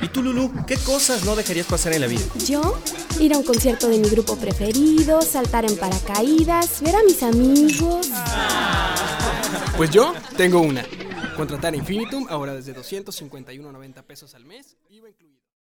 ¿Y tú, Lulu, qué cosas no dejarías pasar en la vida? Yo, ir a un concierto de mi grupo preferido, saltar en paracaídas, ver a mis amigos. Pues yo tengo una. Contratar Infinitum ahora desde 251.90 pesos al mes,